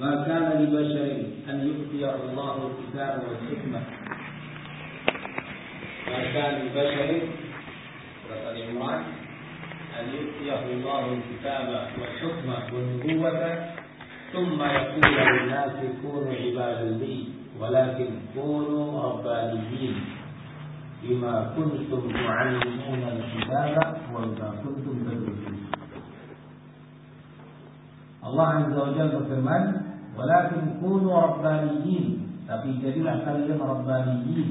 ما كان لبشر أن يؤتيه الله الكتاب والحكمة. ما كان لبشر سورة العمران أن يؤتيه الله الكتاب والحكمة والنبوة ثم يقول للناس كونوا عبادا لي ولكن كونوا ربانيين بما كنتم تعلمون الكتاب وبما كنتم تدرسون. Allah Azza wa Jalla berfirman, "Walakin kunu rabbaniyin." Tapi jadilah kalian rabbaniyin.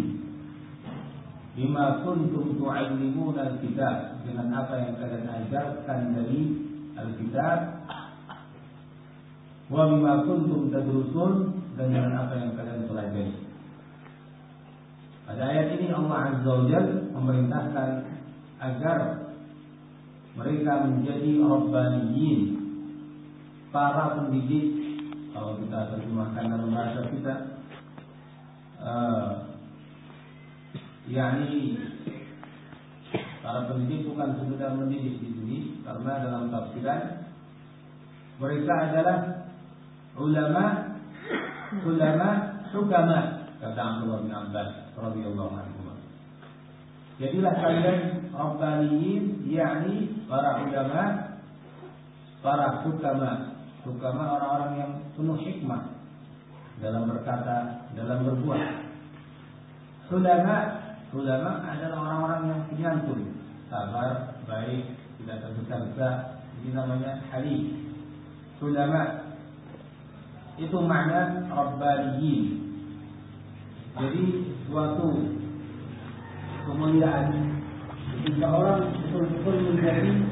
Bima kuntum tu'allimuna al-kitab dengan apa yang kalian ajarkan dari al-kitab wa bima kuntum tadrusun dan dengan apa yang kalian pelajari. Pada ayat ini Allah Azza wa Jalla memerintahkan agar mereka menjadi rabbaniyin para pendidik kalau kita terjemahkan dalam bahasa kita uh, yakni para pendidik bukan sekedar mendidik di sini karena dalam tafsiran mereka adalah ulama ulama hukama kata Abdullah bin Abbas radhiyallahu anhu. Jadilah kalian Rabbaniyin yakni para ulama para hukama Terutama orang-orang yang penuh hikmah dalam berkata, dalam berbuat. Ulama, ulama adalah orang-orang yang penyantun, sabar, baik, tidak tergesa-gesa. Ini namanya halim. Ulama itu makna rabbaniyin. Jadi suatu kemuliaan ketika orang betul-betul menjadi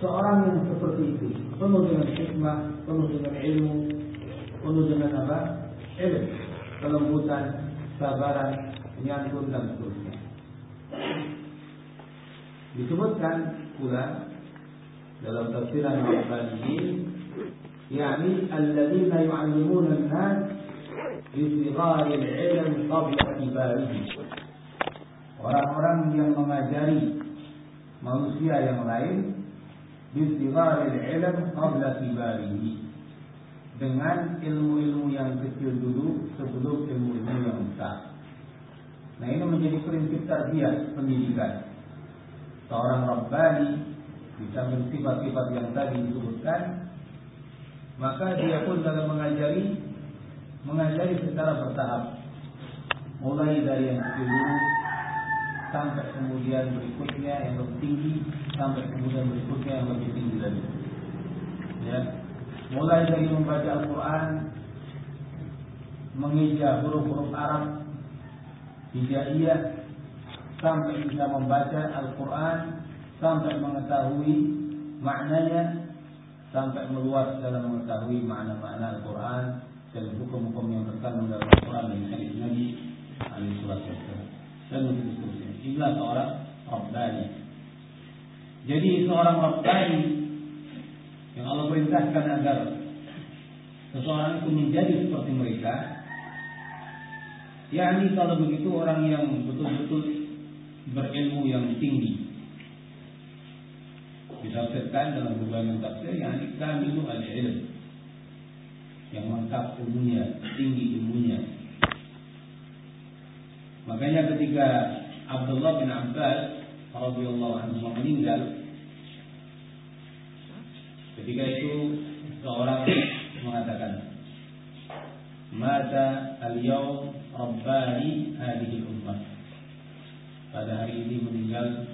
seorang yang seperti itu penuh dengan hikmah, penuh dengan ilmu, penuh dengan apa? Ilmu, kelembutan, sabaran, penyantun dan seterusnya. Disebutkan pula dalam tafsiran Al-Bani yakni alladzina yu'allimuna an-nas bi sighari al-ilm qabla kibarihi. Orang-orang yang mengajari manusia yang lain bisighar ilm qabla kibarihi dengan ilmu-ilmu yang kecil dulu sebelum ilmu-ilmu yang besar. Nah ini menjadi prinsip tarbiyah pendidikan. Seorang Rabbani bisa sifat-sifat yang tadi disebutkan, maka dia pun dalam mengajari mengajari secara bertahap. Mulai dari yang kecil dulu sampai kemudian berikutnya yang lebih tinggi sampai kemudian berikutnya yang lebih tinggi lagi. Ya, mulai dari membaca Al-Quran, mengeja huruf-huruf Arab, hijaiyah, sampai bisa membaca Al-Quran, sampai mengetahui maknanya, sampai meluas dalam mengetahui makna-makna Al-Quran dan hukum-hukum yang terkandung dalam Al-Quran dan hadis Nabi alaihi wasallam. Dan seterusnya. Inilah seorang Rabbani. Jadi seorang Rabbani yang Allah perintahkan agar seseorang itu menjadi seperti mereka. yakni kalau begitu orang yang betul-betul berilmu yang tinggi. Ditafsirkan dalam berbagai tafsir yakni kamilu al-ilm yang lengkap ilmunya, tinggi ilmunya. Makanya ketika Abdullah bin Abbas radhiyallahu anhu meninggal. Ketika itu seorang mengatakan mata al-yawm rabbani hadhihi ummah. Pada hari ini meninggal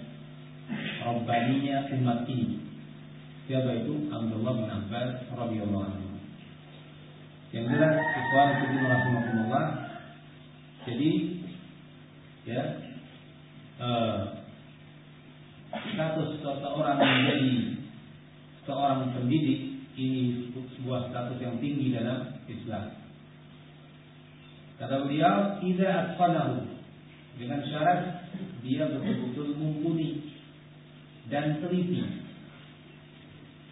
rabbaninya umat ini. Siapa itu? Abdullah bin Abbas radhiyallahu anhu. Yang jelas ikhwan fillah rahimakumullah jadi ya uh, status seseorang menjadi seorang pendidik ini sebuah status yang tinggi dalam Islam. Kata beliau, "Idza atqanahu" dengan syarat dia betul-betul mumpuni dan teliti.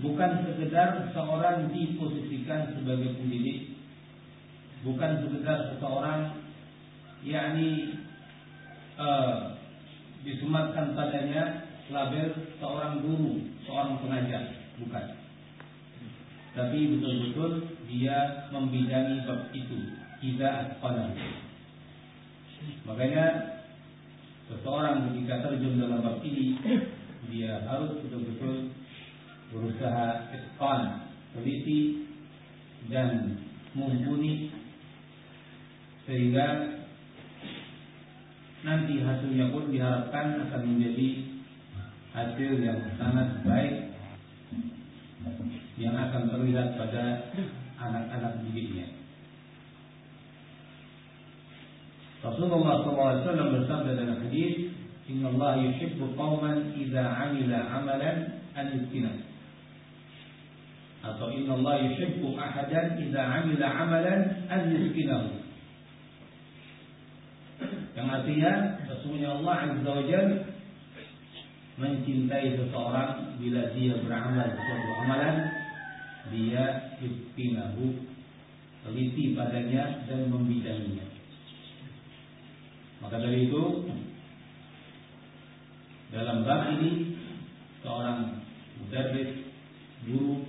Bukan sekedar seorang diposisikan sebagai pendidik, bukan sekedar seseorang yakni uh, disematkan padanya label seorang guru, seorang pengajar, bukan. tapi betul-betul dia membidangi bab itu. Tidak asqala. Makanya seseorang ketika terjun dalam bab ini dia harus betul-betul berusaha isqal teliti dan mumpuni sehingga nanti hasilnya pun diharapkan akan menjadi hasil yang sangat baik yang akan terlihat pada anak-anak didiknya. Rasulullah SAW bersabda dalam hadis, Inna Allah yuhibbu qawman idza amila amalan an yuskinah. Atau Inna Allah yuhibbu ahadan idza amila amalan an yuskinahu. Yang artinya sesungguhnya Allah Azza wa Jalla mencintai seseorang bila dia beramal suatu amalan dia yuskinahu teliti padanya dan membidanginya. Maka dari itu dalam bab ini seorang mudarris, guru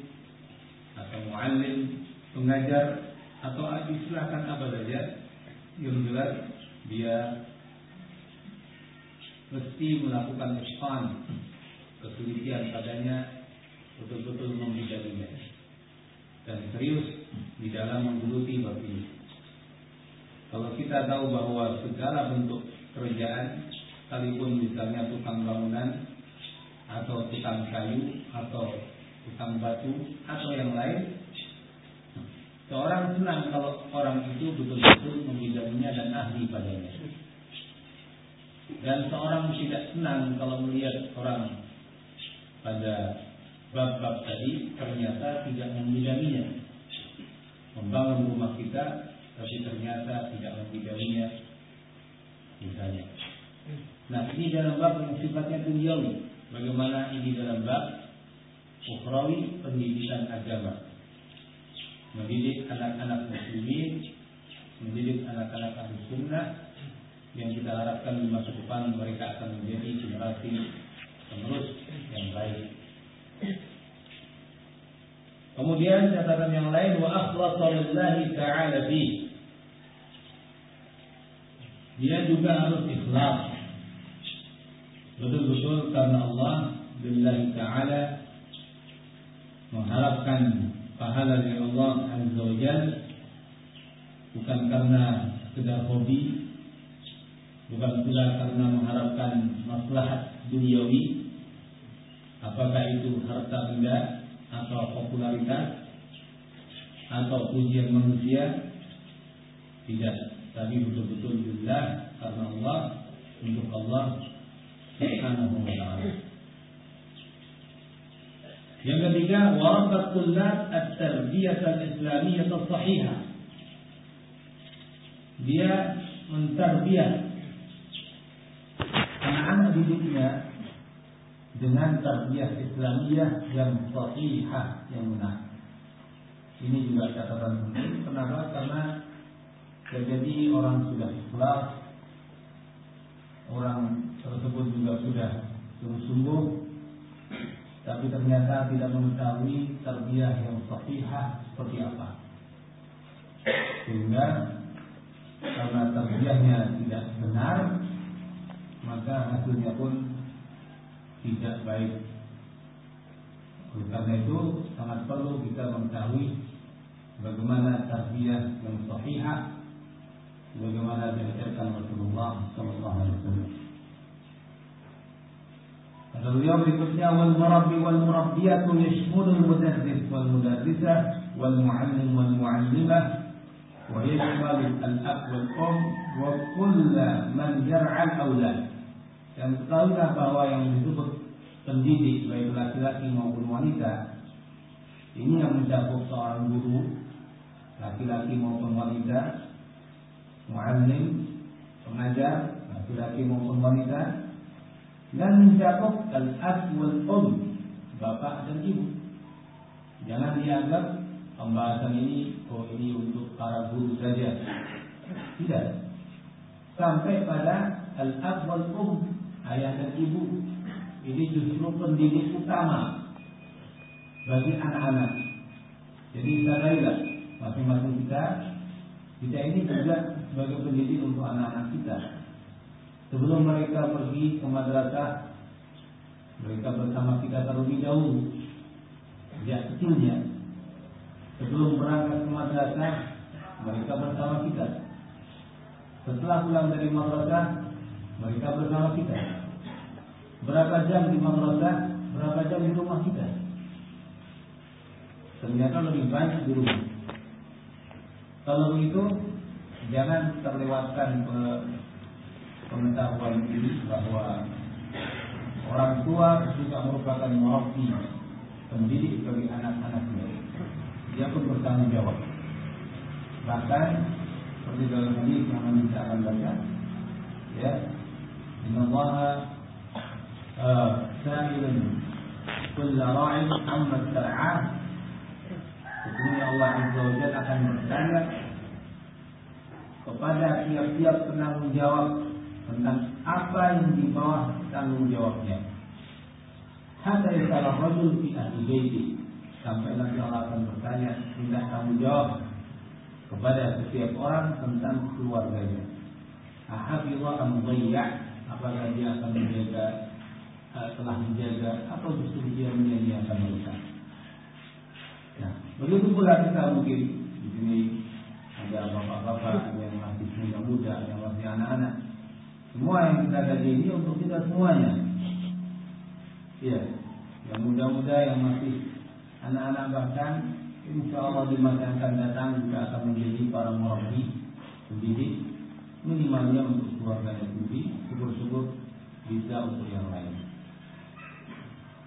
atau muallim, pengajar atau istilahkan apa saja yang jelas dia mesti melakukan ispan kesulitan padanya betul-betul membidanginya dan serius di dalam menggeluti bab ini. Kalau kita tahu bahwa segala bentuk kerjaan, sekalipun misalnya tukang bangunan atau tukang kayu atau tukang batu atau yang lain, seorang senang kalau orang itu betul-betul membidanginya dan ahli padanya. Dan seorang tidak senang kalau melihat orang pada bab-bab tadi ternyata tidak membidanginya. Membangun rumah kita tapi ternyata tidak membidanginya misalnya. Nah ini dalam bab yang sifatnya duniawi. Bagaimana ini dalam bab ukhrawi pendidikan agama. Mendidik anak-anak muslimin, mendidik anak-anak ahli sunnah yang kita harapkan di masa depan mereka akan menjadi generasi penerus yang baik Kemudian catatan yang lain wa akhlasa lillahi ta'ala fi. Dia juga harus ikhlas. Betul-betul karena Allah billahi ta'ala mengharapkan pahala dari Allah Azza wa Jal bukan karena sekedar hobi bukan pula karena mengharapkan maslahat duniawi Apakah itu harta benda atau popularitas atau pujian manusia? Tidak, tapi betul-betul billah karena Allah untuk Allah Subhanahu wa taala. Yang ketiga, warabat tullab at-tarbiyah al-islamiyah as-sahihah. Dia mentarbiyah anak-anak didiknya dengan tarbiyah Islamiyah yang sahihah yang benar. Ini juga catatan penting. Kenapa? Karena jadi orang sudah ikhlas, orang tersebut juga sudah sungguh-sungguh, tapi ternyata tidak mengetahui tarbiyah yang sahihah seperti apa. Sehingga karena tarbiyahnya tidak benar, maka hasilnya pun tidak baik. Oleh karena itu sangat perlu kita mengetahui bagaimana tarbiyah yang sahihah, bagaimana diajarkan Rasulullah Sallallahu Alaihi Wasallam. Kata beliau berikutnya wal murabbi wal murabbiyatu yashmulul mudarris wal mudarrisah wal muallim wal muallimah wa yashmalu al ab wal um wa kull man yar'al awlad. Dan ketahuilah bahwa yang disebut pendidik baik laki-laki maupun wanita ini yang mencakup seorang guru laki-laki maupun wanita muallim pengajar laki-laki maupun wanita dan mencakup al-ab bapak dan ibu jangan dianggap pembahasan ini oh ini untuk para guru saja tidak sampai pada al-ab ayah dan ibu ini justru pendidik utama bagi anak-anak. Jadi sadarilah masing-masing kita kita ini juga sebagai pendidik untuk anak-anak kita. Sebelum mereka pergi ke madrasah, mereka bersama kita terlebih dahulu. Sejak kecilnya, sebelum berangkat ke madrasah, mereka bersama kita. Setelah pulang dari madrasah, mereka bersama kita. Berapa jam di madrasah, berapa jam di rumah kita. Ternyata lebih banyak di rumah. Kalau begitu, jangan terlewatkan pengetahuan ini bahwa orang tua juga merupakan murabbi pendidik bagi anak-anaknya. Dia pun bertanggung jawab. Bahkan seperti dalam hadis yang nanti akan baca, ya, Inna Allah uh, sa'ilun kulla ra'in amma tar'ah Sesungguhnya Allah Azza wa akan bertanya kepada tiap-tiap penanggung jawab tentang apa yang di bawah tanggung jawabnya. Hatta isalah rajul fi ahli sampai nanti Allah akan bertanya tindak tanggung jawab kepada setiap orang tentang keluarganya. Ahafizah am apakah dia akan menjaga eh, telah menjaga atau justru dia menyia-nyiakan mereka. Nah, begitu pula kita mungkin di sini ada bapak-bapak yang masih muda-muda, yang masih anak-anak. Semua yang kita kaji ini untuk kita semuanya. Ya, yang muda-muda, yang masih anak-anak bahkan insya Allah di masa yang akan datang juga akan menjadi para murabi, pendidik, minimalnya untuk keluarga sendiri, syukur-syukur bisa untuk yang lain.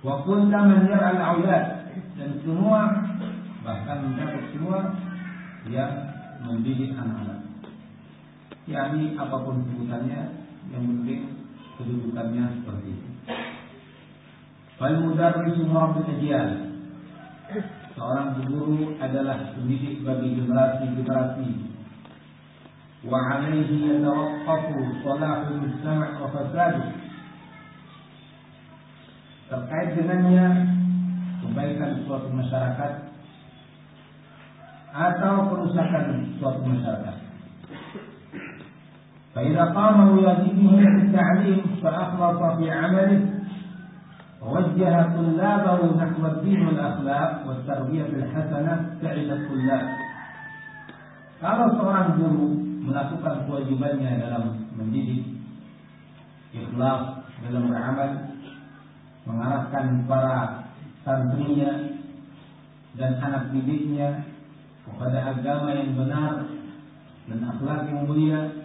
Wa kunta man al-aulad dan semua bahkan mencakup semua yang mendidik anak-anak. yakni apa pun sebutannya, yang penting kedudukannya seperti itu. Fal mudarrisu murabbul ajyal. Seorang guru adalah pendidik bagi generasi-generasi. Wa alaihi yatawaqqafu salahul mujtama' wa. Terkait dengannya kebaikan suatu masyarakat atau kerusakan suatu masyarakat. فإذا قام بواجبه في التعليم فأخلص في عمله ووجه طلابه نحو الدين والأخلاق والتربية الحسنة سعد الطلاب. Kalau seorang guru melakukan kewajibannya dalam mendidik, ikhlas dalam beramal, mengarahkan para santrinya dan anak didiknya kepada agama yang benar dan akhlak yang mulia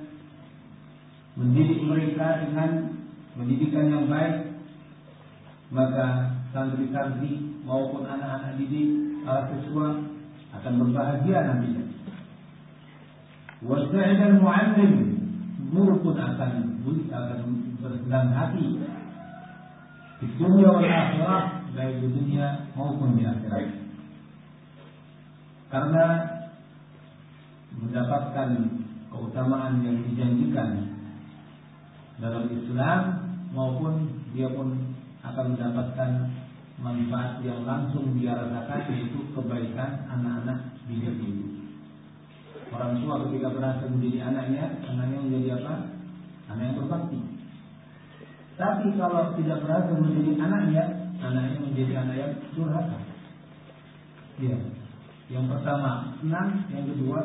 mendidik mereka dengan pendidikan yang baik maka santri-santri maupun anak-anak didik para siswa akan berbahagia nantinya. Wasa'id al-mu'allim guru pun akan akan bersenang hati di dunia wal akhirah baik di dunia maupun di akhirat. Karena mendapatkan keutamaan yang dijanjikan dalam Islam maupun dia pun akan mendapatkan manfaat yang langsung dia rasakan yaitu kebaikan anak-anak didik itu. Orang tua ketika berhasil mendidik anaknya, anaknya menjadi apa? Anak yang berbakti. Tapi kalau tidak berhasil mendidik anaknya, anaknya menjadi anak yang durhaka. Ya. Yang pertama senang, yang kedua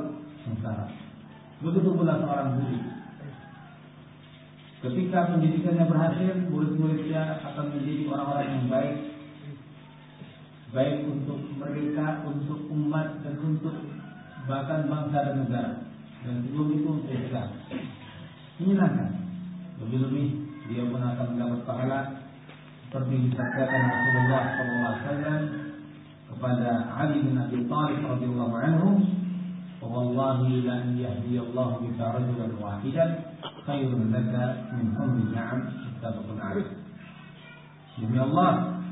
sengsara. Begitu pula seorang guru. Ketika pendidikannya berhasil, murid-muridnya akan menjadi orang-orang yang baik, baik untuk mereka, untuk umat, dan untuk bahkan bangsa dan negara. Dan sebelum itu untuk Islam. Menyenangkan. Lebih-lebih dia pun akan mendapat pahala seperti disabdakan Rasulullah SAW kepada Ali bin Abi Thalib radhiyallahu anhu wallahi la an yahdi Allah bika rajulan wahidan khairun laka min humri na'am muttafaqun alaih Demi Allah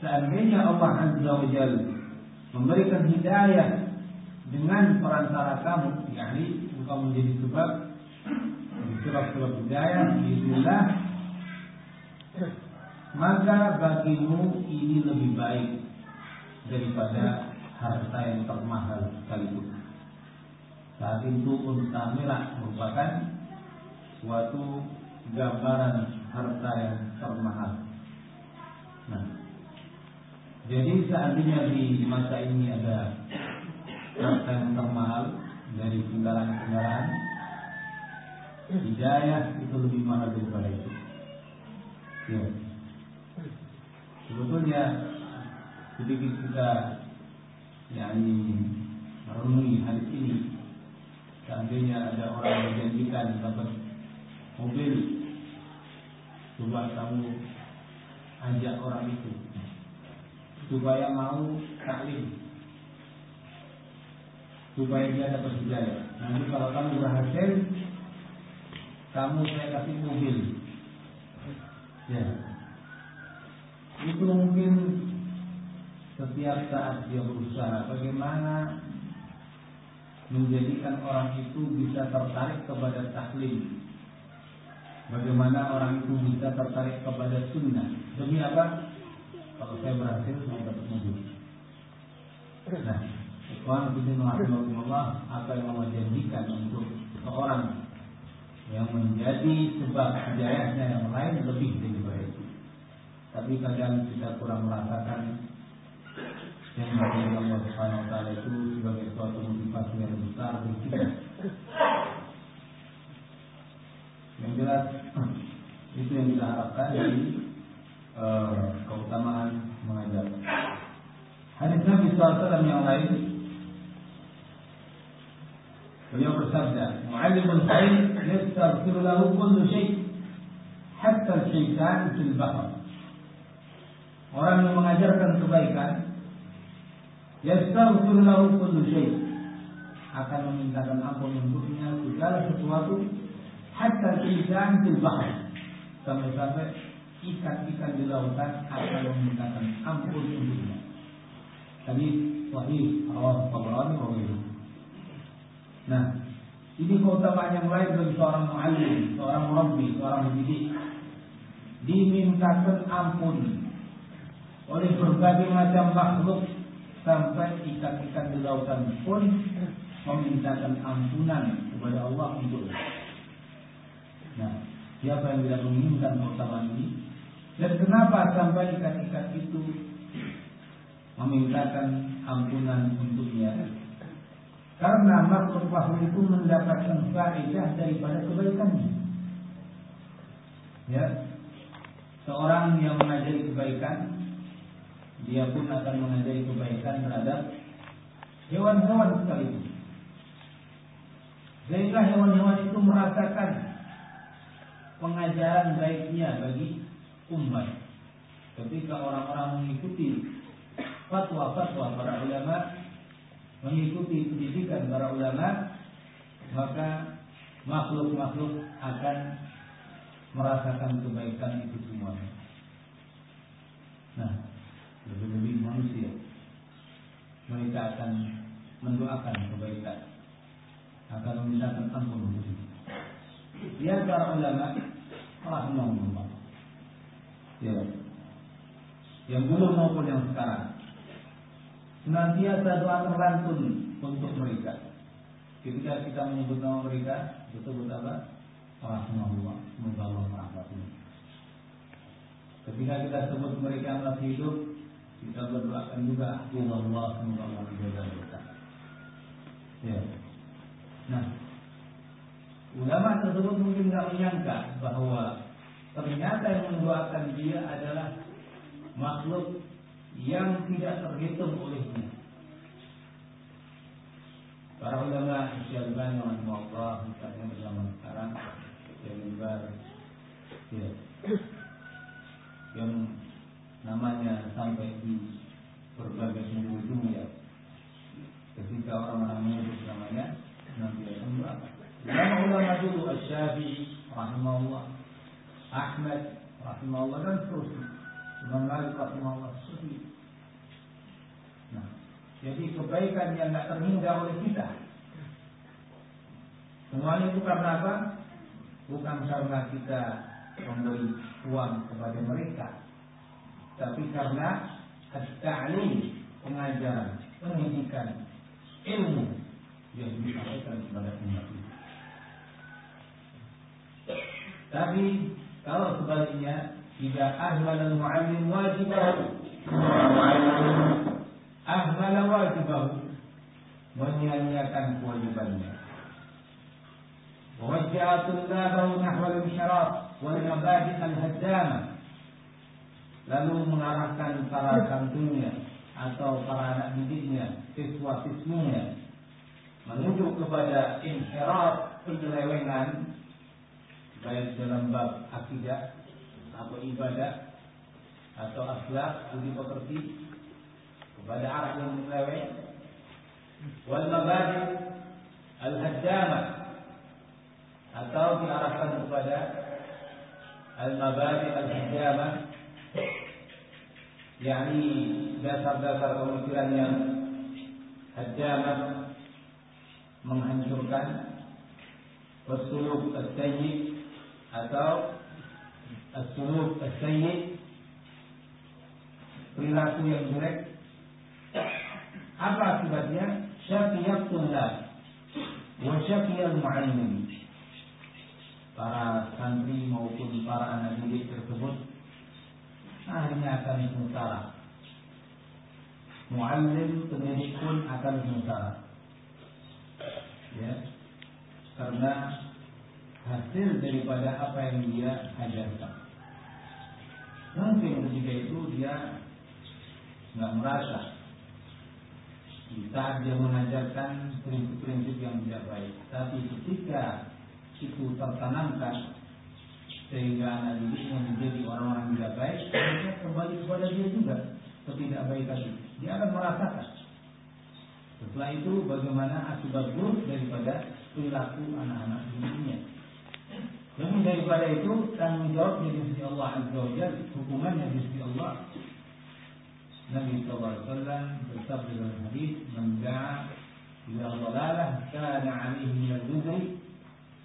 seandainya Allah Azza wa Jalla memberikan hidayah dengan perantara kamu yakni engkau menjadi sebab sebab-sebab hidayah bismillah maka bagimu ini lebih baik daripada harta yang termahal sekalipun. Saat itu unta merah merupakan suatu gambaran harta yang termahal. Nah, jadi seandainya di masa ini ada harta yang termahal dari kendaraan-kendaraan, hidayah itu lebih mahal daripada itu. Ya. Sebetulnya sedikit kita yakni merenungi hadis ini seandainya ada orang menjanjikan dapat mobil. Coba kamu ajak orang itu. Supaya mau taklim. Supaya dia dapat hidayah. Nanti kalau kamu berhasil kamu saya kasih mobil. Ya. Itu mungkin setiap saat dia berusaha. Bagaimana menjadikan orang itu bisa tertarik kepada taklim. Bagaimana orang itu bisa tertarik kepada sunnah. Demi apa? Kalau saya berhasil, saya dapat mobil. Nah, Ikhwan Allah apa yang Allah janjikan untuk seorang yang menjadi sebab hidayahnya yang lain lebih daripada itu. Tapi kadang kita kurang merasakan yang bagi Allah Subhanahu itu sebagai suatu motivasi yang besar bagi. Yang jelas itu yang kita harapkan dari uh, keutamaan mengajar. Hadis Nabi SAW yang lain Beliau bersabda, "Mu'allimul khair yastaghfir lahu kullu syai' hatta syaitan fil bahr." Orang yang mengajarkan kebaikan yastaghfir lahu kullu syai akan memintakan ampun untuknya segala sesuatu hatta ikan fil sampai-sampai ikan-ikan di lautan akan memintakan ampun untuknya. Tadi sahih rawah Tabrani wa Nah, ini keutamaan yang lain bagi seorang muallim, seorang murabbi, seorang pendidik. Dimintakan ampun oleh berbagai macam makhluk sampai ikan-ikan di lautan pun memintakan ampunan kepada Allah untuk siapa yang tidak menginginkan keutamaan ini? Dan kenapa sampai ikan-ikan itu memintakan ampunan untuknya? Karena makhluk-makhluk itu mendapatkan faedah daripada kebaikannya. Ya, seorang yang mengajari kebaikan dia pun akan mengajari kebaikan terhadap hewan-hewan sekalipun. Sehingga hewan-hewan itu merasakan pengajaran baiknya bagi umat. Ketika orang-orang mengikuti fatwa-fatwa para ulama, mengikuti pendidikan para ulama, maka makhluk-makhluk akan merasakan kebaikan itu semuanya. Nah, lebih-lebih manusia mereka akan mendoakan kebaikan akan memintakan ampun untuk itu. Ya para ulama rahimahullah. Ya. Yang dulu maupun yang sekarang senantiasa doa terlantun untuk mereka. Ketika kita menyebut nama mereka, betul-betul apa? Rahimahullah. Semoga Allah merahmati. Ketika kita sebut mereka masih hidup, kita berdoakan juga Allah semoga Allah menjaga kita. Ya. Nah, ulama tersebut mungkin tidak menyangka bahwa ternyata yang mendoakan dia adalah makhluk yang tidak terhitung olehnya. Para ulama Syalbani Allah misalnya bersama sekarang yang menyebar ya, yang namanya sampai di berbagai penjuru dunia. Ketika orang-orang menyebut namanya, nanti akan berapa? Ulama-ulama dulu Asy-Syafi'i rahimahullah, Ahmad rahimahullah dan seterusnya. Imam Malik rahimahullah seterusnya. Nah, jadi kebaikan yang tidak terhingga oleh kita. Semuanya itu karena apa? Bukan karena kita memberi uang kepada mereka, tapi karena at-ta'lim pengajaran pendidikan ilmu yang disampaikan kepada umat. Tapi kalau sebaliknya tidak ahmal al-muallim wajibahu ahmal wajibahu menyanyiakan kewajibannya. ووجه طلابه نحو الانحراف والمبادئ الهدامة lalu mengarahkan para santrinya atau para anak didiknya, siswa-siswinya menuju kepada inhiraf penyelewengan baik dalam bab akidah atau ibadah atau akhlak budi pekerti kepada arah yang menyeleweng wal mabadi al haddamah atau diarahkan kepada al mabadi al haddamah yakni dasar-dasar pemikiran yang haddamah menghancurkan wasuluk as-sayyi atau as-suluk perilaku yang jelek. Apa akibatnya? Syaqiyat tullab wa syaqiyal muallim. Para santri maupun para anak didik tersebut akhirnya akan sengsara muallim pendidik pun akan sengsara ya. Karena hasil daripada apa yang dia ajarkan. Mungkin ketika itu dia nggak merasa saat dia mengajarkan prinsip-prinsip yang tidak baik. Tapi ketika itu tertanamkan sehingga anak didiknya menjadi orang-orang yang tidak baik, dia kembali kepada dia juga ketidakbaikan itu. Dia akan merasakan. Setelah itu bagaimana akibat buruk daripada perilaku anak-anak didiknya. Lebih daripada itu tanggung jawabnya di sisi Allah Azza wa hukumannya di sisi Allah. Nabi wasallam bersabda dalam hadis, "Man da'a ila dhalalah kana 'alaihi min al-wizri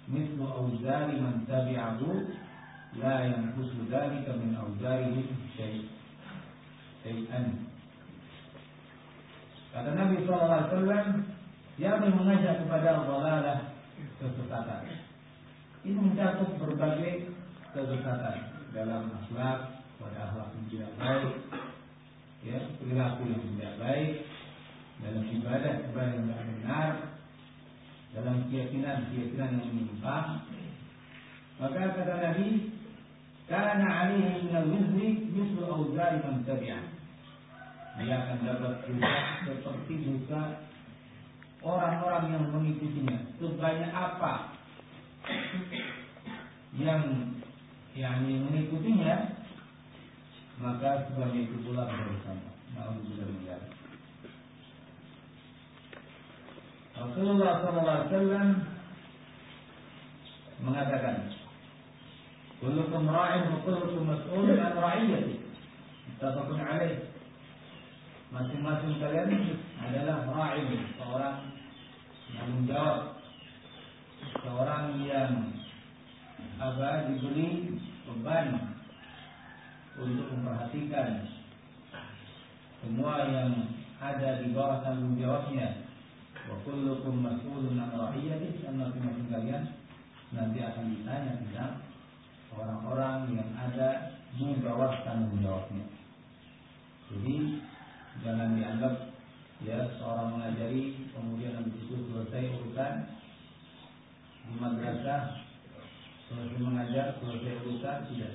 mithlu awzari man tabi'ahu la yanqusu dhalika min awzarihi syai' syai'an." Kata Nabi sallallahu alaihi wasallam, yang mengajak kepada dhalalah kesesatan ini mencakup berbagai kesesatan dalam akhlak, pada akhlak yang tidak baik, ya perilaku yang tidak baik, dalam ibadah ibadah yang tidak benar, dalam keyakinan keyakinan yang menyimpang. Maka kata Nabi, karena alaihi min al-wizri mislu awzari man. Dia akan dapat juga seperti juga orang-orang yang mengikutinya. Sebanyak apa yang yang mengikutinya maka sebagai itu pula bersama. Alhamdulillah. Rasulullah SAW mengatakan, "Kullukum ra'in wa kullukum mas'ulun an ra'iyati." Muttafaqun alaih. Masing-masing kalian adalah ra'in, seorang yang menjawab seorang yang apa diberi beban untuk memperhatikan semua yang ada di bawah tanggung jawabnya. Wa kullukum mas'ulun an ra'iyati dan masing-masing kalian nanti akan ditanya tentang orang-orang yang ada di bawah tanggung jawabnya. Jadi jangan dianggap ya seorang mengajari kemudian habis itu selesai urusan di madrasah selesai mengajar selesai urusan tidak.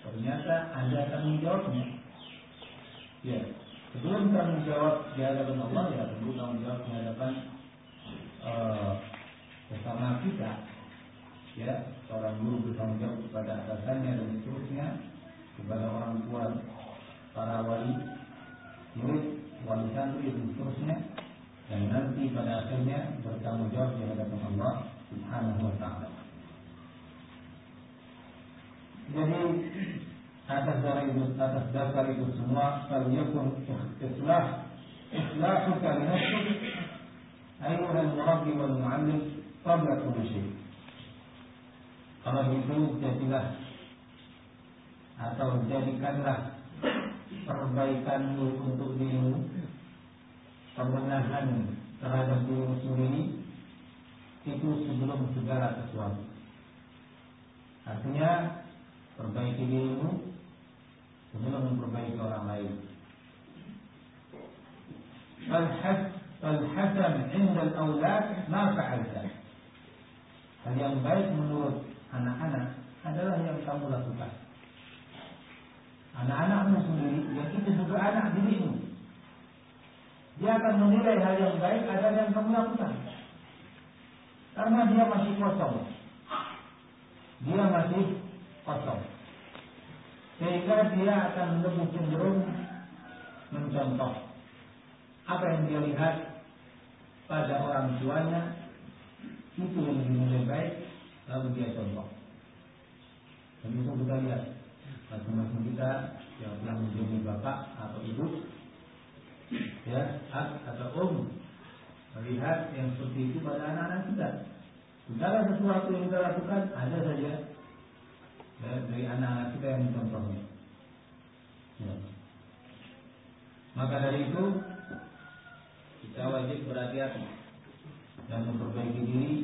Ternyata ada tanggung jawabnya. Ya sebelum tanggung jawab di hadapan Allah ya tentu tanggung jawab di hadapan uh, kita. Ya seorang guru bertanggung jawab kepada atasannya dan seterusnya kepada orang tua para wali murid wali santri dan seterusnya. Dan nanti pada akhirnya bertanggung jawab di hadapan Allah Subhanahu wa taala. Jadi atas dasar itu atas dasar itu semua falyakun islah islahu kalinafsik ayuhal murabbi wal muallim qabla kulli syai. Kalau begitu jadilah atau jadikanlah perbaikanmu untuk dirimu pembenahan terhadap diri sendiri itu sebelum segala sesuatu. Artinya perbaiki dirimu sebelum memperbaiki orang lain. Al-hasan inda al-awlad ma fa'alta. Hal yang baik menurut anak-anak adalah yang kamu lakukan. Anak-anakmu sendiri, yang itu juga anak dirimu. Dia akan menilai hal yang baik adalah yang kamu lakukan. Karena dia masih kosong. Dia masih kosong. Sehingga dia akan lebih cenderung mencontoh apa yang dia lihat pada orang tuanya itu yang dinilai baik lalu dia contoh. Dan itu kita lihat masing-masing kita yang telah menjadi bapak atau ibu, ya, atau om, melihat yang seperti itu pada anak-anak kita. Segala sesuatu yang kita lakukan ada saja ya, dari anak-anak kita yang mencontohnya. Ya. Maka dari itu kita wajib berhati-hati dan memperbaiki diri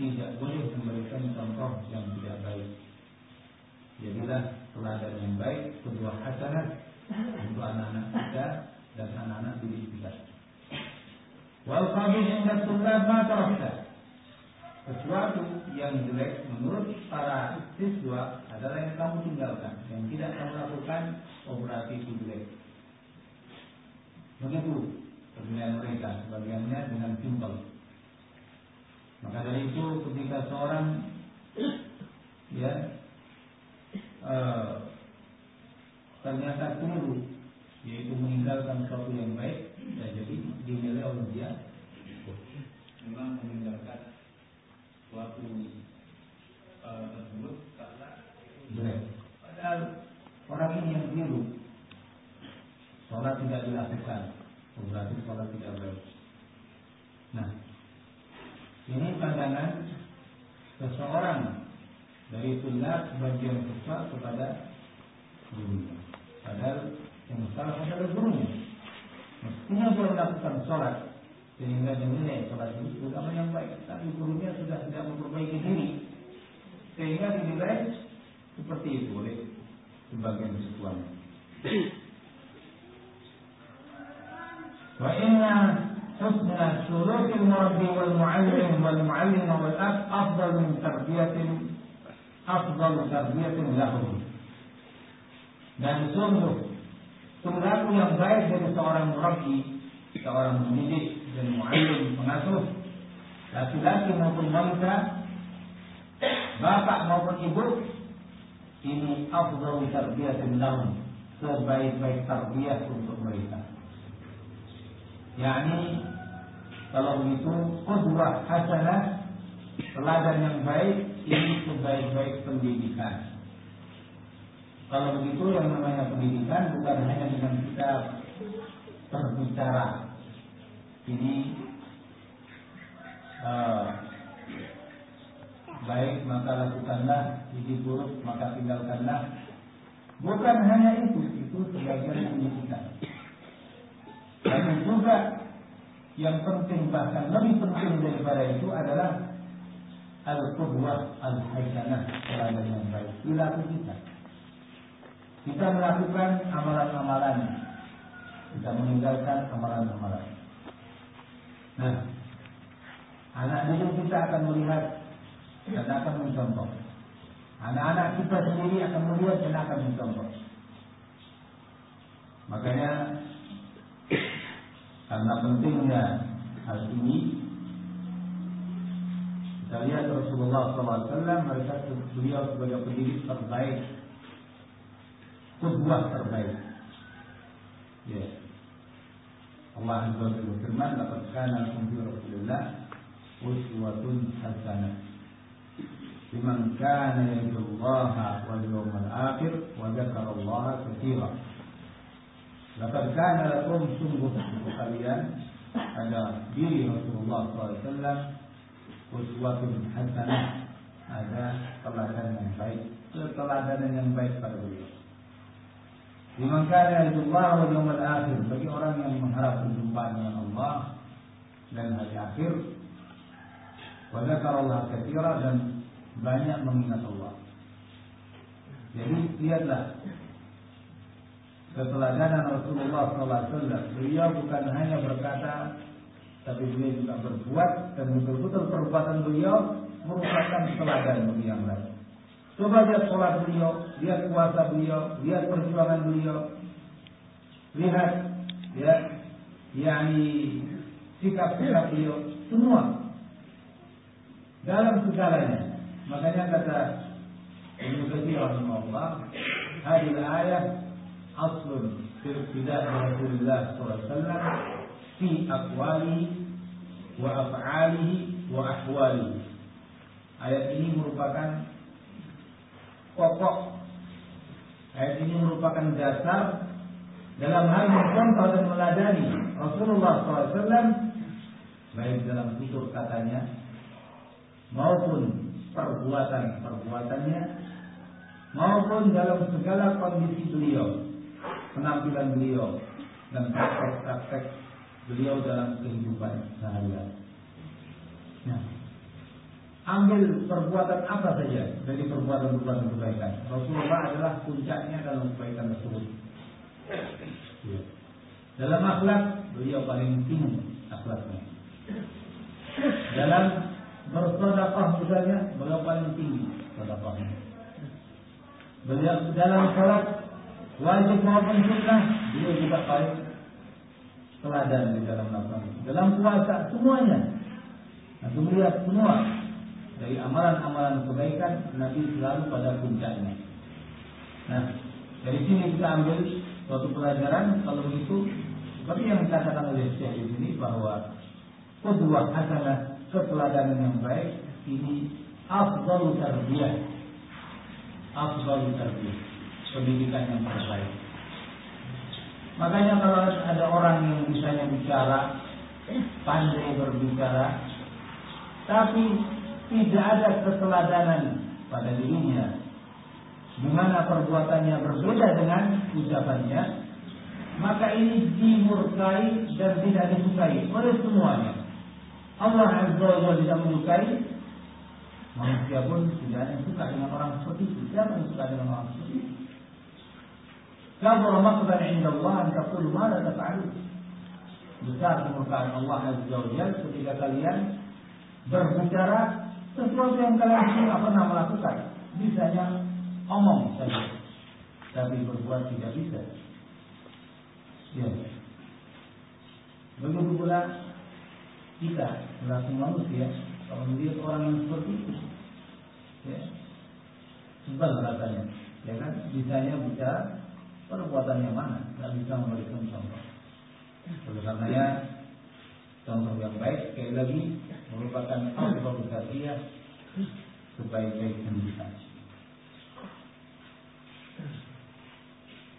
tidak boleh memberikan contoh yang tidak baik. Jadilah teladan yang baik, kedua hasanah untuk anak-anak kita dan anak-anak diri kita. Wal qabih. Sesuatu yang jelek menurut para siswa adalah yang kamu tinggalkan, yang tidak kamu lakukan, oh berarti itu jelek. Begitu penilaian mereka, sebagiannya dengan simpel. Maka dari itu ketika seorang ya e, ternyata keliru yaitu meninggalkan sesuatu yang baik ya jadi dinilai oleh dia memang meninggalkan suatu e, tersebut karena jelek. Padahal orang ini yang keliru sholat tidak dilakukan berarti sholat tidak baik. Nah, ini pandangan seseorang dari sunnah sebagian siswa kepada gurunya. Padahal yang salah adalah gurunya. Mestinya dia melakukan sholat sehingga dinilai sholat ini bukan yang baik tapi gurunya sudah tidak memperbaiki diri. Sehingga dinilai seperti itu oleh sebagian siswanya wa inna husna sulukil murabbi wal muallim wal muallim wal ab afdal min tarbiyatin afdal tarbiyatin lahum. Dan sungguh perilaku yang baik dari seorang murabbi seorang pendidik dan muallim pengasuh laki-laki maupun wanita, bapak maupun ibu, ini afdal tarbiyatin lahum, sebaik-baik tarbiyah untuk mereka yakni kalau begitu qudwah hasanah teladan yang baik ini sebaik-baik pendidikan. Kalau begitu yang namanya pendidikan bukan hanya dengan kita berbicara. Ini uh, baik maka lakukanlah, ini buruk maka tinggalkanlah. Bukan hanya itu, itu sebagian pendidikan. Tapi juga yang penting bahkan lebih penting daripada itu adalah al-qudwah al-hasanah teladan yang baik perilaku kita. Kita melakukan amalan-amalan, kita meninggalkan amalan-amalan. Nah, anak didik kita akan melihat dan akan mencontoh. Anak-anak kita sendiri akan melihat dan akan mencontoh. Makanya karena pentingnya hal ini kita lihat Rasulullah SAW mereka beliau sebagai pendidik terbaik Kudwah terbaik Ya Allah Azza wa Jalla firman Laqad kana lakum fi Rasulillah uswatun hasanah. Liman kana yarjullaha wal yawmal akhir wa dzakara Allah katsiran Laqad kana lakum sungguh kalian ada diri Rasulullah SAW uswatun hasanah. Ada teladan yang baik keteladanan yang baik pada beliau Liman kana yarjullah wal yawmal akhir bagi orang yang mengharap berjumpa dengan Allah dan hari akhir wa Allah katsira dan banyak mengingat Allah. Jadi lihatlah keteladanan Rasulullah SAW. Beliau bukan hanya berkata, tapi beliau juga berbuat dan betul-betul perbuatan beliau merupakan teladan bagi yang lain. Coba lihat sholat beliau, lihat puasa beliau, lihat perjuangan beliau, lihat ya, yakni sikap-sikap beliau, semua dalam segalanya. Makanya kata Ibnu Katsir rahimahullah, hadil ayat aslun fi ibtida' Rasulullah sallallahu alaihi wasallam fi aqwalihi wa af'alihi wa ahwalihi. Ayat ini merupakan pokok. Ayat ini merupakan dasar dalam hal mencontoh dan meladani Rasulullah SAW baik dalam tutur katanya maupun perbuatan-perbuatannya maupun dalam segala kondisi beliau, penampilan beliau dan praktek-praktek beliau dalam kehidupan sehari-hari. Nah, ambil perbuatan apa saja dari perbuatan-perbuatan kebaikan. Rasulullah adalah puncaknya dalam kebaikan tersebut. Ya. Dalam akhlak beliau paling tinggi akhlaknya. Dalam bersedekah misalnya beliau paling tinggi sedekahnya. Beliau dalam sholat wajib maupun sunnah beliau juga paling teladan di dalam melakukan Dalam puasa semuanya. Nah, melihat semua dari amalan-amalan kebaikan Nabi selalu pada puncaknya. Nah, dari sini kita ambil suatu pelajaran kalau begitu seperti yang dikatakan oleh Syekh di sini bahwa kedua adalah keteladanan yang baik ini afdalu tarbiyah. Afdalu tarbiyah. Pendidikan yang terbaik. Makanya kalau ada orang yang misalnya bicara, pandai berbicara, tapi tidak ada keteladanan pada dirinya. Di mana perbuatannya berbeda dengan ucapannya maka ini dimurkai dan tidak disukai oleh semuanya. Allah Azza wa Jalla tidak menyukai manusia pun tidak suka dengan orang seperti itu. Siapa yang suka dengan orang seperti itu? Kabur maqtan inda Allah an taqulu ma la taf'alun. Besar kemurkaan Allah Azza wa Jalla ketika kalian berbicara sesuatu yang kalian tidak pernah melakukan. Bisanya omong saja, tapi berbuat tidak bisa. Ya. Begitu pula kita selaku manusia kalau melihat orang yang seperti itu, ya, sebal rasanya, ya kan? Bisanya bicara perbuatannya mana, tidak bisa memberikan contoh. Oleh karenanya contoh yang baik sekali lagi merupakan asbab dia sebaik-baik pendidikan.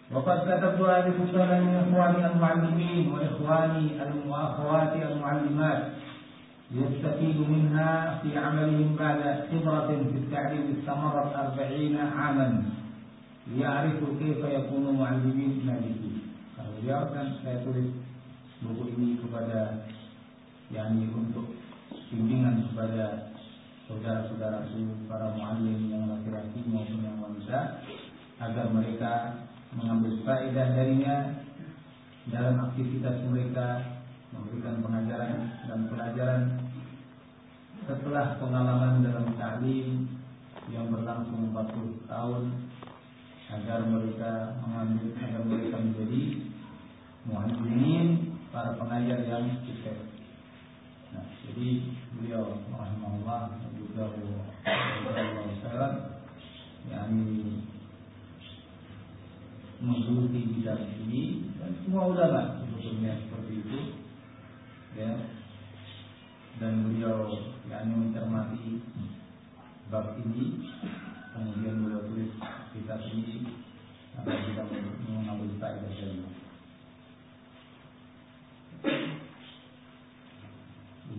وقد كتبت هذه الرسالة من إخواني المعلمين وإخواني وأخواتي المعلمات ليستفيدوا منها في عملهم بعد خبرة في التعليم استمرت أربعين عاما ليعرفوا كيف يكونوا معلمين ناجحين. Kalau beliau kan saya tulis buku ini kepada yakni untuk bimbingan kepada saudara saudara para muallim yang laki-laki maupun yang wanita agar mereka mengambil faedah darinya dalam aktivitas mereka memberikan pengajaran dan pelajaran setelah pengalaman dalam ta'lim yang berlangsung 40 tahun agar mereka mengambil agar mereka menjadi muallimin para pengajar yang sukses. Nah, jadi beliau rahimahullah juga Allah khairan yakni menggeluti bidang ini dan semua ulama sebetulnya seperti itu ya. Dan beliau yakni mencermati bab ini kemudian beliau tulis kitab ini agar kita mengambil faedah dari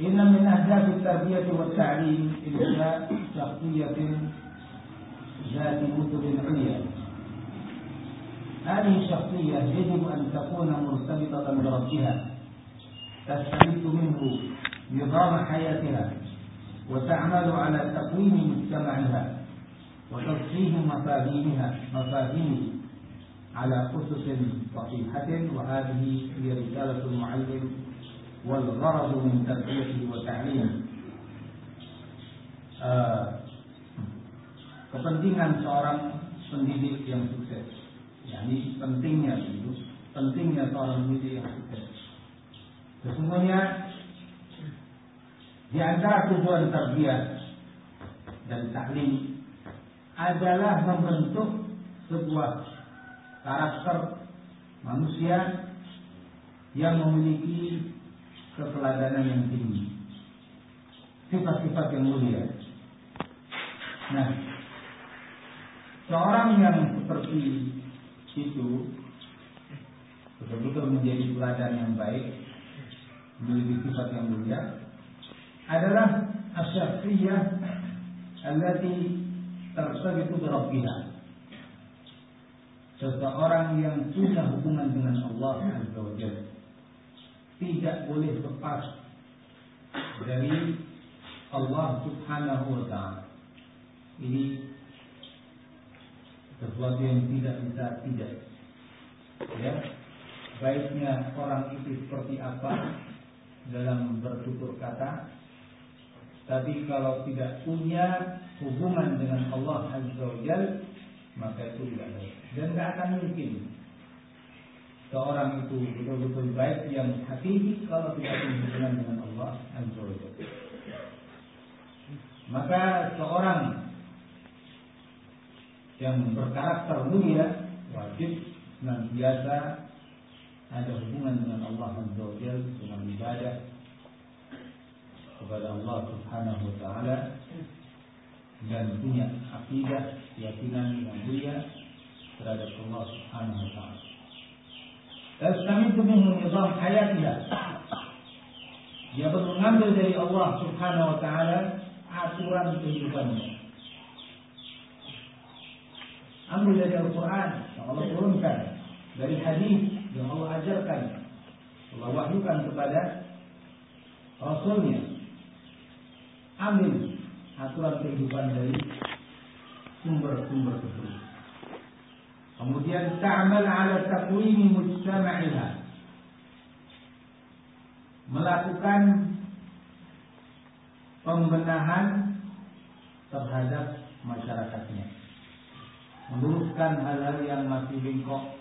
Min ahdafi tarbiyah wa ta'lim illa shakhsiyatin ذات كتب عليا. هذه الشخصية يجب أن تكون مرتبطة بربها. تستمد منه نظام حياتها وتعمل على تقويم مجتمعها وتصحيح مفاهيمها مفاهيمه على أسس صحيحة وهذه هي رسالة المعلم والغرض من تربيته وتعليمه uh, kepentingan seorang pendidik yang sukses yakni pentingnya itu pentingnya seorang pendidik yang sukses sesungguhnya di antara tujuan tarbiyah dan taklim adalah membentuk sebuah karakter manusia yang memiliki keteladanan yang tinggi, sifat-sifat yang mulia. Nah, seorang yang seperti itu betul-betul menjadi teladan yang baik, memiliki sifat yang mulia, adalah asyafiyah allati tersabitu bi Seseorang yang punya hubungan dengan Allah Azza wa Jalla tidak boleh lepas dari Allah Subhanahu wa taala. Ini sesuatu yang tidak bisa tidak. Ya. Baiknya orang itu seperti apa dalam bertutur kata, tapi kalau tidak punya hubungan dengan Allah Azza wa maka itu tidak baik dan tidak akan mungkin seorang itu betul-betul baik yang hakiki kalau tidak berhubungan dengan Allah Azza Maka seorang yang berkarakter mulia wajib senantiasa ada hubungan dengan Allah Azza wa dengan ibadah kepada Allah Subhanahu wa taala dan punya akidah keyakinan yang mulia terhadap Allah Subhanahu wa taala. Tastamid minhu nizam hayatiha. Dia mengambil dari Allah Subhanahu wa taala aturan kehidupannya. Ambil dari Al-Quran yang Allah turunkan, dari hadis yang Allah ajarkan, Allah wahyukan kepada Rasulnya. Ambil aturan kehidupan dari sumber-sumber tersebut. Kemudian ta'mal ala takwimi mujtama'iha. Melakukan pembenahan terhadap masyarakatnya. Meluruskan hal-hal yang masih bengkok.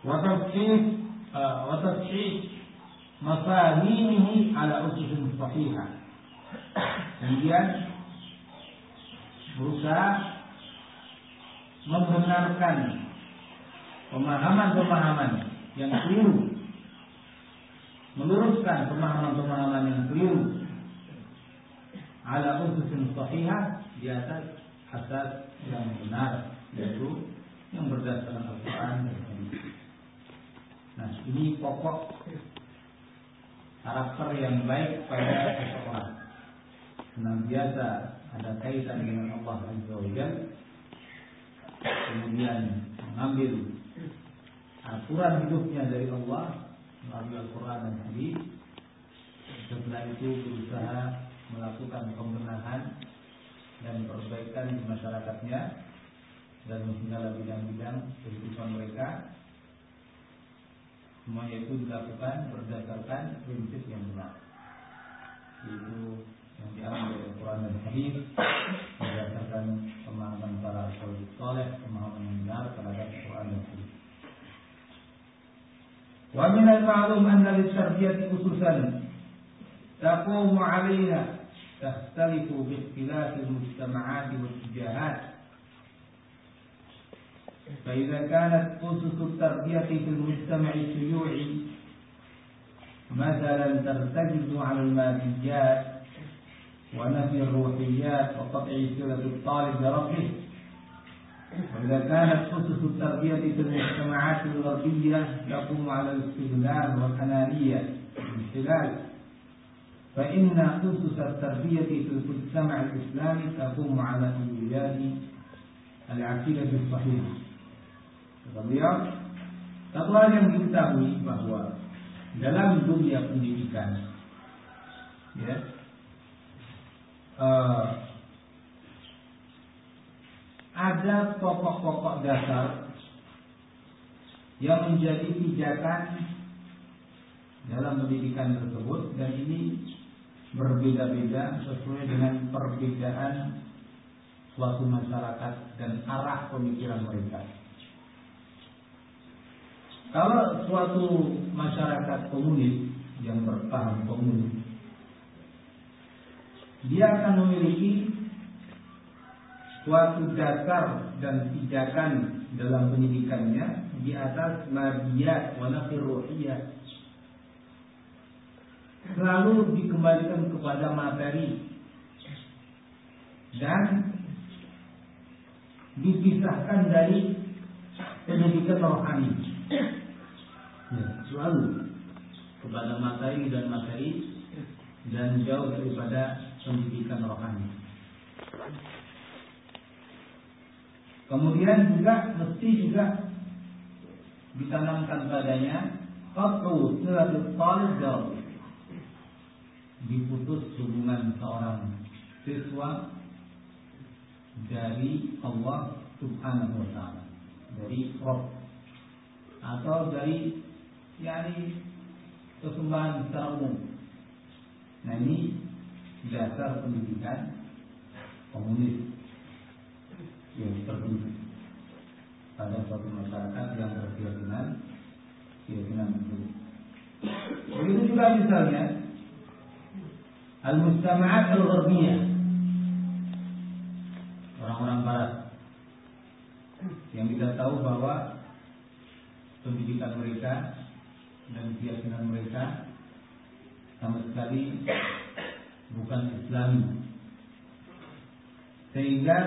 Watafsir uh, watafsir mafahimihi ala ususin sahihah. Kemudian berusaha membenarkan pemahaman-pemahaman yang keliru, meluruskan pemahaman-pemahaman yang keliru ala ususin sahihah di atas asas yang benar yaitu yang berdasarkan Al-Quran dan Hadis. Nah, ini pokok karakter yang baik pada seseorang. Senantiasa ada kaitan dengan Allah Azza wa Jalla kemudian mengambil aturan hidupnya dari Allah melalui Al-Quran dan Hadis. Setelah itu berusaha melakukan pembenahan dan perbaikan di masyarakatnya dan segala bidang-bidang kehidupan mereka. Semuanya itu dilakukan berdasarkan prinsip yang benar. Yaitu يعني ومن المعلوم أن للتربية أسسا تقوم عليها تختلف باختلاف المجتمعات والاتجاهات. فإذا كانت أسس التربية في المجتمع الشيوعي مثلا ترتكز على الماديات ونفي الروحيات وقطع صلة الطالب بربه وإذا كانت أسس التربية في المجتمعات الغربية تقوم على الاستغلال والأنانية الانحلال فإن أسس التربية في المجتمع الإسلامي تقوم على إيجاد العقيدة الصحيحة. Beliau satu hal yang diketahui bahwa dalam dunia pendidikan ya uh, ada pokok-pokok dasar yang menjadi pijakan dalam pendidikan tersebut dan ini berbeda-beda sesuai dengan perbedaan suatu masyarakat dan arah pemikiran mereka. Kalau suatu masyarakat komunis yang berpaham komunis, dia akan memiliki suatu dasar dan pijakan dalam pendidikannya di atas madiyat wa ruhiyat selalu dikembalikan kepada materi dan dipisahkan dari pendidikan rohani. Ya, selalu kepada materi dan materi dan jauh daripada pendidikan rohani. Kemudian juga mesti juga ditanamkan padanya qat'u silatul talib diputus hubungan seorang siswa dari Allah Subhanahu wa taala, dari Rob atau dari yakni kesembahan secara umum. Nah ini dasar pendidikan komunis yang terbentuk pada suatu masyarakat yang berkeyakinan keyakinan itu. Begitu juga misalnya al-mustama'at al-gharbiyah orang-orang barat yang kita tahu bahwa pendidikan mereka dan keyakinan mereka sama sekali bukan Islami sehingga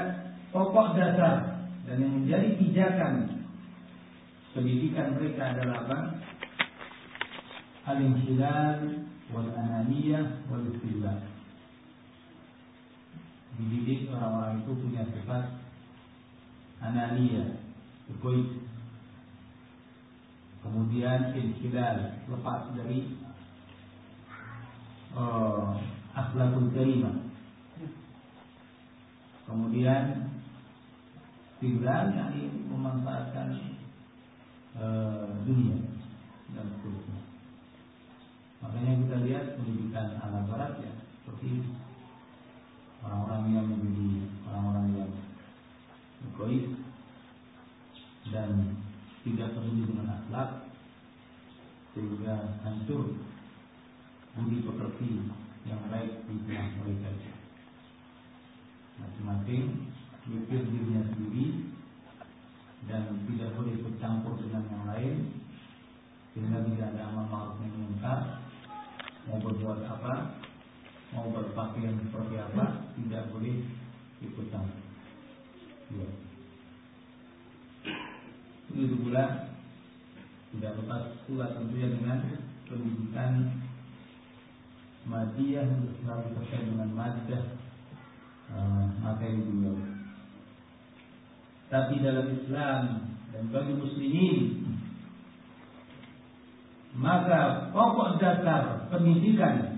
pokok dasar dan yang menjadi pijakan pendidikan mereka adalah apa? Al-inhilal wal-ananiyah wal-istillah. Dididik orang-orang itu punya sifat ananiyah, egois. Kemudian inhilal, lepas dari uh, akhlakul karimah. Kemudian tinggal yakni memanfaatkan uh, dunia dan seterusnya. Makanya kita lihat pendidikan ala barat ya seperti orang-orang yang menjadi orang-orang yang egois dan tidak peduli dengan akhlak sehingga hancur budi pekerti yang baik di tengah mereka masing-masing mikir dirinya sendiri dan tidak boleh bercampur dengan yang lain sehingga tidak ada amal ma'ruf yang mungkar mau berbuat apa, mau berpakaian seperti apa, tidak boleh ikut campur. Ya. Itu pula tidak lepas pula tentunya dengan pendidikan madiyah selalu terkait dengan madah uh, materi dunia. Tapi dalam Islam dan bagi muslimin maka pokok dasar pendidikan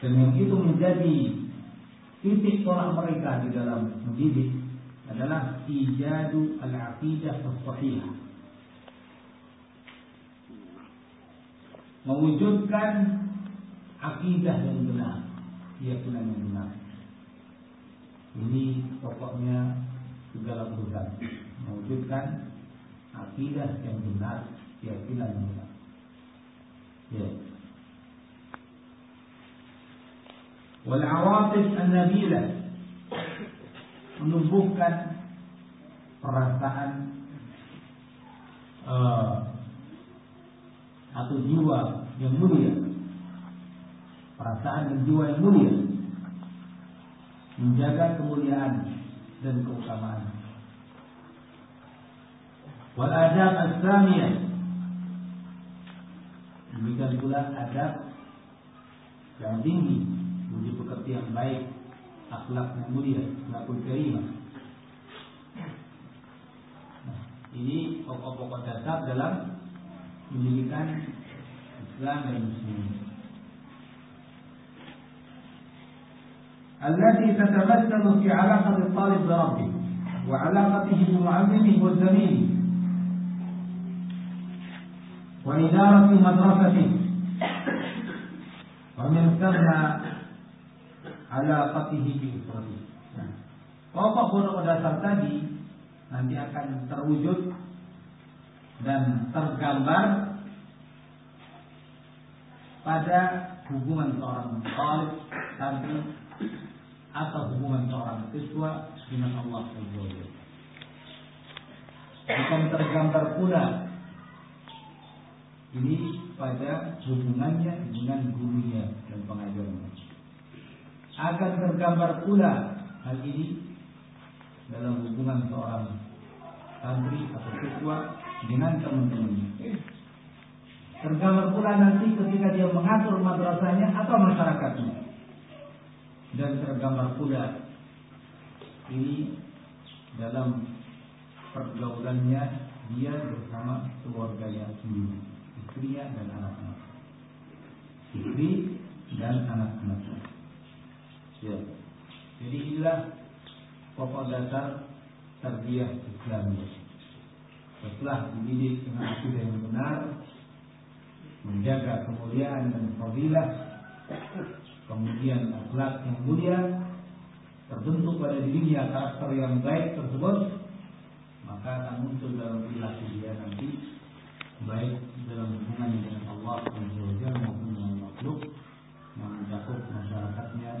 dan yang itu menjadi titik tolak mereka di dalam mendidik adalah ijadu al-aqidah as-sahihah mewujudkan akidah yang benar. Keyakinan yang benar. Ini pokoknya segala urusan mewujudkan akidah yang benar keyakinan kita. Ya. Wal awatif an-nabilah menumbuhkan perasaan uh, atau jiwa yang mulia perasaan dan jiwa yang mulia menjaga kemuliaan dan keutamaan. Wal adab as-samiyah Demikian pula adab yang tinggi, budi pekerti yang baik, akhlak yang mulia, akhlakul karimah. Ini pokok-pokok dasar dalam pendidikan Islam dan Muslim. التي تتمثل في علاقة الطالب بربه وعلاقته بمعلمه وزميله وإدارة مدرسته ومن ثم علاقته بأسرته pokok-pokok dasar tadi nanti akan terwujud dan tergambar pada hubungan seorang talib santri atau hubungan seorang siswa dengan Allah Subhanahu Akan tergambar pula ini pada hubungannya dengan gurunya dan pengajarnya. Akan tergambar pula hal ini dalam hubungan seorang santri atau siswa dengan teman-temannya. Tergambar pula nanti ketika dia mengatur madrasahnya atau masyarakatnya. Dan tergambar pula ini dalam pergaulannya dia bersama keluarganya sendiri, istrinya dan anak-anak. Istri dan anak-anak. Ya. Jadi inilah pokok dasar tarbiyah Islamiyah. Setelah dididik dengan akidah yang benar, menjaga kemuliaan dan fadilah, kemudian akhlak yang mulia, terbentuk pada dirinya karakter yang baik tersebut, maka akan muncul dalam perilaku dia nanti baik dalam hubungan dengan Allah Subhanahu maupun dengan makhluk yang mencakup masyarakatnya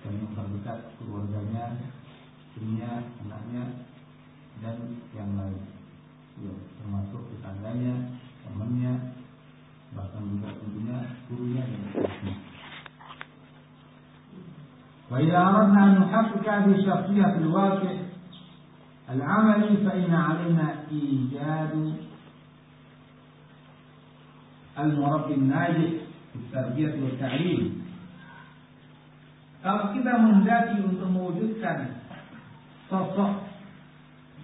dan yang terdekat keluarganya istrinya, anaknya, dan yang lain. Ya, termasuk tetangganya, temannya, bahkan juga tentunya gurunya dan seterusnya. وإذا أردنا أن نحقق هذه الشخصية في الواقع العملي فإن علينا إيجاد المربي الناجح في التربية والتعليم. Kalau kita menghendaki untuk mewujudkan sosok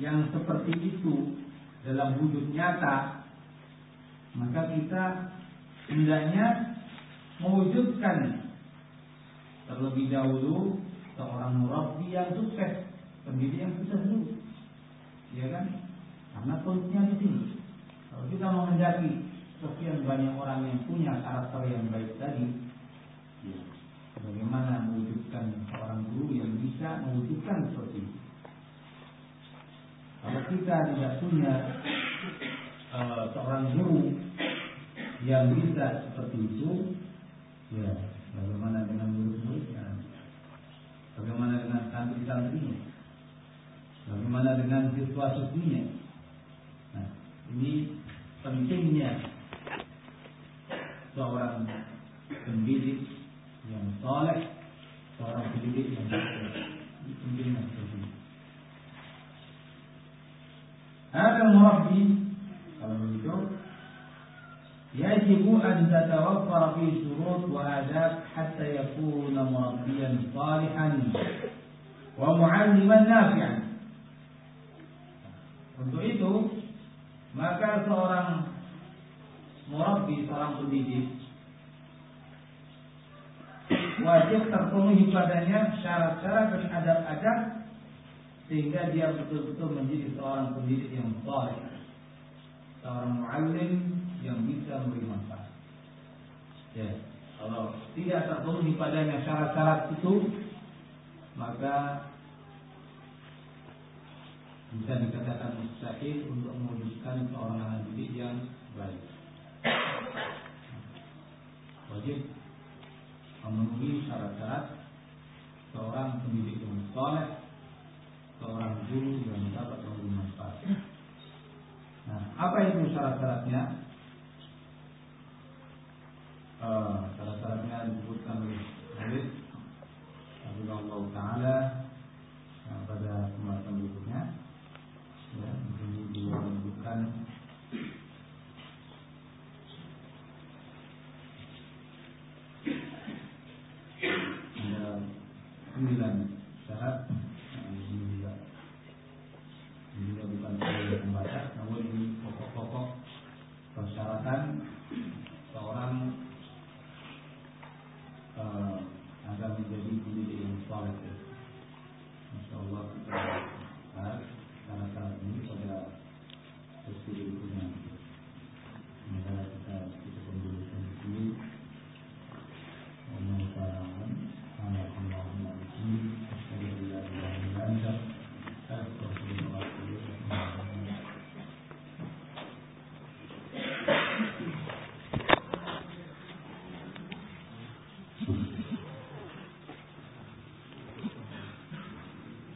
yang seperti itu dalam wujud nyata, maka kita hendaknya mewujudkan terlebih dahulu seorang murabbi yang sukses, pendidik yang sukses dulu. Ya kan? Karena kuncinya di sini. Kalau kita mau menjadi sekian banyak orang yang punya karakter yang baik tadi, ya, bagaimana mewujudkan seorang guru yang bisa mewujudkan seperti itu? Kalau kita tidak punya uh, seorang guru yang bisa seperti itu, ya Bagaimana dengan mulut-mulutnya? Bagaimana dengan santri-santrinya? Bagaimana dengan siswa-siswinya? Nah, ini pentingnya seorang pendidik yang soleh, seorang pendidik yang penting seperti ini. Ada murabbi kalau begitu يجب أن تتوفر فيه شروط وآداب حتى يكون مربيا صالحا ومعلما نافعا Untuk itu maka seorang murabbi, seorang pendidik wajib terpenuhi padanya syarat-syarat dan adab-adab sehingga dia betul-betul menjadi seorang pendidik yang soleh, seorang muallim yang bisa memberi manfaat. Ya, kalau tidak terpenuhi padanya syarat-syarat itu, maka bisa dikatakan mustahil untuk mewujudkan seorang didik yang baik. Wajib memenuhi syarat-syarat seorang pendidik yang soleh seorang guru yang dapat memberi manfaat. Nah, apa itu syarat-syaratnya? uh, syarat-syaratnya disebutkan oleh Habib Allah Ta'ala nah, pada pembahasan berikutnya. Ya, ini juga menunjukkan ada sembilan